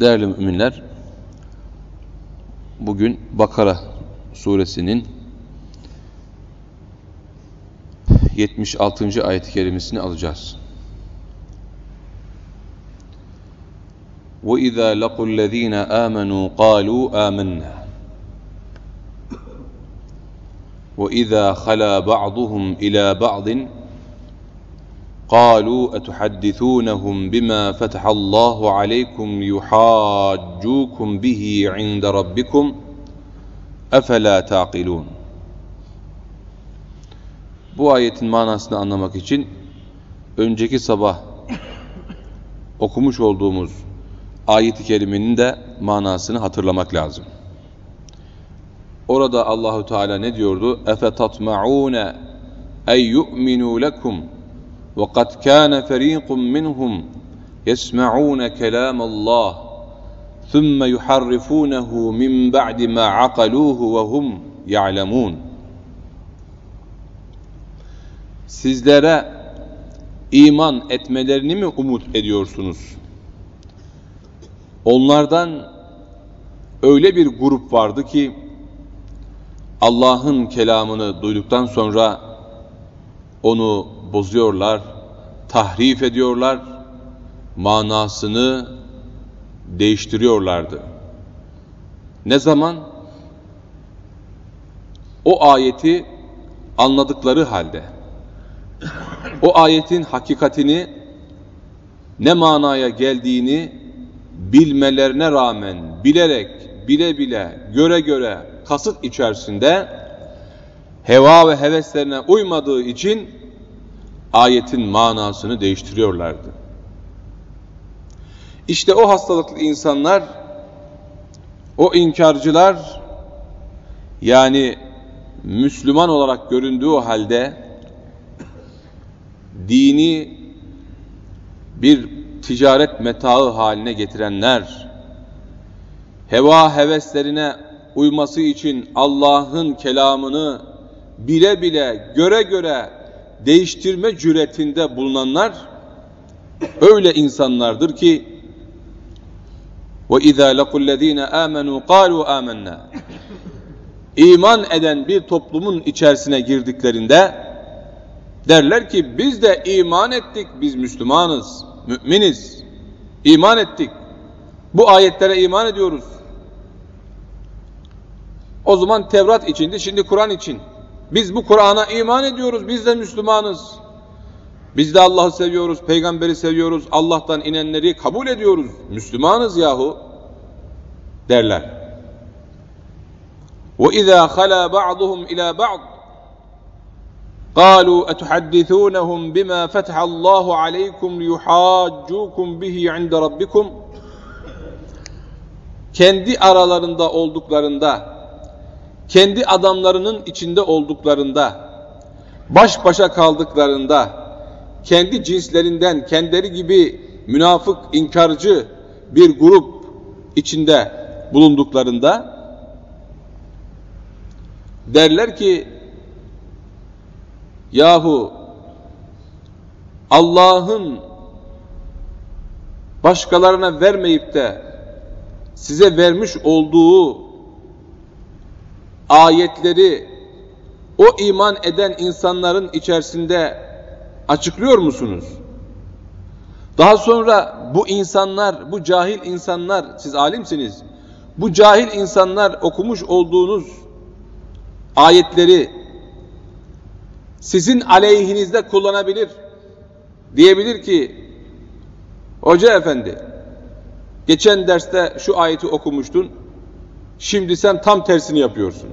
Değerli müminler, bugün Bakara suresinin 76. ayet-i kerimesini alacağız. وَإِذَا لَقُوا الَّذ۪ينَ آمَنُوا قَالُوا آمَنَّا وَإِذَا خَلَى بَعْضُهُمْ إِلَى بَعْضٍ قالوا أتحدثونهم بما فتح الله عليكم ليحاجوكم به عند ربكم أفلا تعقلون Bu ayetin manasını anlamak için önceki sabah okumuş olduğumuz ayet-i kerimenin de manasını hatırlamak lazım. Orada Allahu Teala ne diyordu? Efe tatmaun ey yu'minu lekum وَقَدْ كَانَ فَر۪يقٌ مِّنْهُمْ يَسْمَعُونَ كَلَامَ اللّٰهِ ثُمَّ يُحَرِّفُونَهُ مِنْ بَعْدِ مَا عَقَلُوهُ وَهُمْ يَعْلَمُونَ Sizlere iman etmelerini mi umut ediyorsunuz? Onlardan öyle bir grup vardı ki Allah'ın kelamını duyduktan sonra onu bozuyorlar, tahrif ediyorlar, manasını değiştiriyorlardı. Ne zaman? O ayeti anladıkları halde, o ayetin hakikatini, ne manaya geldiğini bilmelerine rağmen, bilerek, bile bile, göre göre, kasıt içerisinde heva ve heveslerine uymadığı için ayetin manasını değiştiriyorlardı. İşte o hastalıklı insanlar, o inkarcılar, yani Müslüman olarak göründüğü halde dini bir ticaret metaı haline getirenler, heva heveslerine uyması için Allah'ın kelamını bile bile, göre göre değiştirme cüretinde bulunanlar öyle insanlardır ki وَاِذَا لَقُوا الَّذ۪ينَ آمَنُوا قَالُوا آمَنَّا İman eden bir toplumun içerisine girdiklerinde derler ki biz de iman ettik, biz Müslümanız, müminiz, iman ettik. Bu ayetlere iman ediyoruz. O zaman Tevrat içindi, şimdi Kur'an için. Biz bu Kur'an'a iman ediyoruz, biz de Müslümanız. Biz de Allah'ı seviyoruz, peygamberi seviyoruz, Allah'tan inenleri kabul ediyoruz. Müslümanız yahu derler. وَإِذَا خَلَى بَعْضُهُمْ إِلَى بَعْضٍ قالوا أتحدثونهم بما فتح الله عليكم ليحاجوكم به عند ربكم kendi aralarında olduklarında kendi adamlarının içinde olduklarında baş başa kaldıklarında kendi cinslerinden kendileri gibi münafık inkarcı bir grup içinde bulunduklarında derler ki yahu Allah'ın başkalarına vermeyip de size vermiş olduğu ayetleri o iman eden insanların içerisinde açıklıyor musunuz? Daha sonra bu insanlar, bu cahil insanlar, siz alimsiniz, bu cahil insanlar okumuş olduğunuz ayetleri sizin aleyhinizde kullanabilir. Diyebilir ki, Hoca efendi, geçen derste şu ayeti okumuştun, şimdi sen tam tersini yapıyorsun.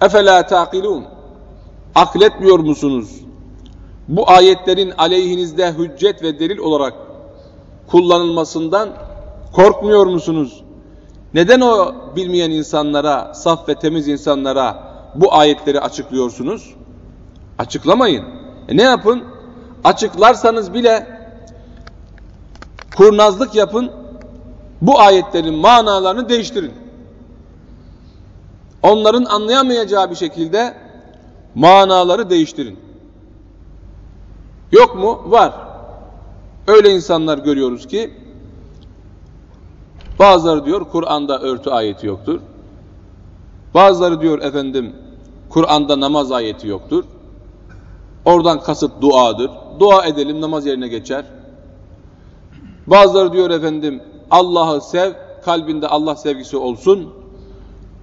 Efela taqilun. Akletmiyor musunuz? Bu ayetlerin aleyhinizde hüccet ve delil olarak kullanılmasından korkmuyor musunuz? Neden o bilmeyen insanlara, saf ve temiz insanlara bu ayetleri açıklıyorsunuz? Açıklamayın. E ne yapın? Açıklarsanız bile kurnazlık yapın, bu ayetlerin manalarını değiştirin. Onların anlayamayacağı bir şekilde manaları değiştirin. Yok mu? Var. Öyle insanlar görüyoruz ki bazıları diyor Kur'an'da örtü ayeti yoktur. Bazıları diyor efendim Kur'an'da namaz ayeti yoktur. Oradan kasıt duadır. Dua edelim namaz yerine geçer. Bazıları diyor efendim Allah'ı sev, kalbinde Allah sevgisi olsun.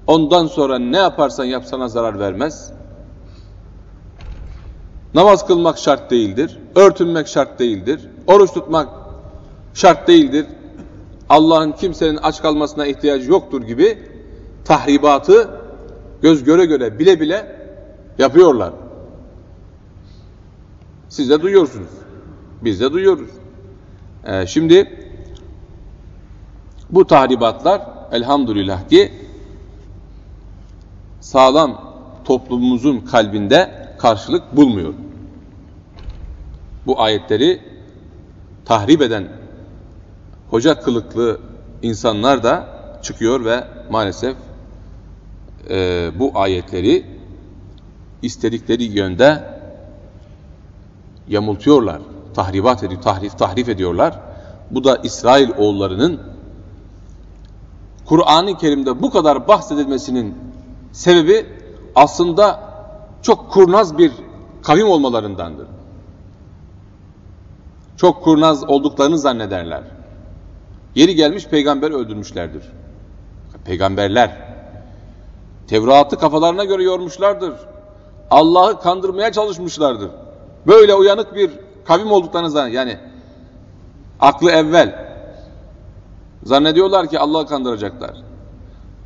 Ondan sonra ne yaparsan yap sana zarar vermez. Namaz kılmak şart değildir. Örtünmek şart değildir. Oruç tutmak şart değildir. Allah'ın kimsenin aç kalmasına ihtiyacı yoktur gibi tahribatı göz göre göre bile bile yapıyorlar. Siz de duyuyorsunuz. Biz de duyuyoruz. Ee, şimdi bu tahribatlar elhamdülillah ki sağlam toplumumuzun kalbinde karşılık bulmuyor. Bu ayetleri tahrip eden hoca kılıklı insanlar da çıkıyor ve maalesef e, bu ayetleri istedikleri yönde yamultuyorlar, tahribat ediyor, tahrif tahrif ediyorlar. Bu da İsrail oğullarının Kur'an-ı Kerim'de bu kadar bahsedilmesinin sebebi aslında çok kurnaz bir kavim olmalarındandır. Çok kurnaz olduklarını zannederler. Yeri gelmiş peygamber öldürmüşlerdir. Peygamberler. Tevrat'ı kafalarına göre yormuşlardır. Allah'ı kandırmaya çalışmışlardır. Böyle uyanık bir kavim olduklarını zannediyor. Yani aklı evvel. Zannediyorlar ki Allah'ı kandıracaklar.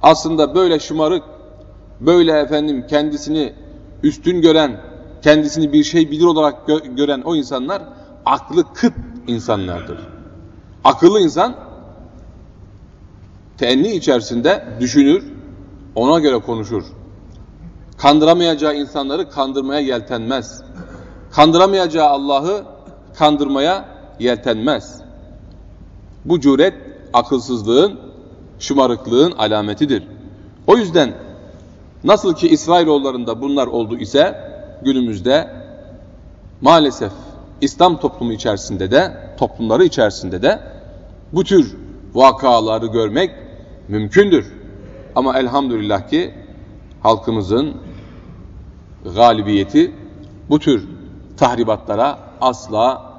Aslında böyle şımarık, böyle efendim kendisini üstün gören, kendisini bir şey bilir olarak gö gören o insanlar aklı kıt insanlardır. Akıllı insan teenni içerisinde düşünür, ona göre konuşur. Kandıramayacağı insanları kandırmaya yeltenmez. Kandıramayacağı Allah'ı kandırmaya yeltenmez. Bu cüret akılsızlığın, şımarıklığın alametidir. O yüzden nasıl ki İsrailoğullarında bunlar oldu ise günümüzde maalesef İslam toplumu içerisinde de, toplumları içerisinde de bu tür vakaları görmek mümkündür. Ama elhamdülillah ki halkımızın galibiyeti bu tür tahribatlara asla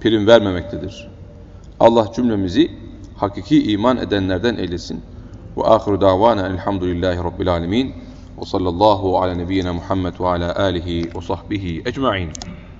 prim vermemektedir. Allah cümlemizi hakiki iman edenlerden eylesin. Ve ahiru davana elhamdülillahi rabbil alemin. Ve sallallahu ala nebiyyina Muhammed ve ala alihi ve sahbihi ecma'in.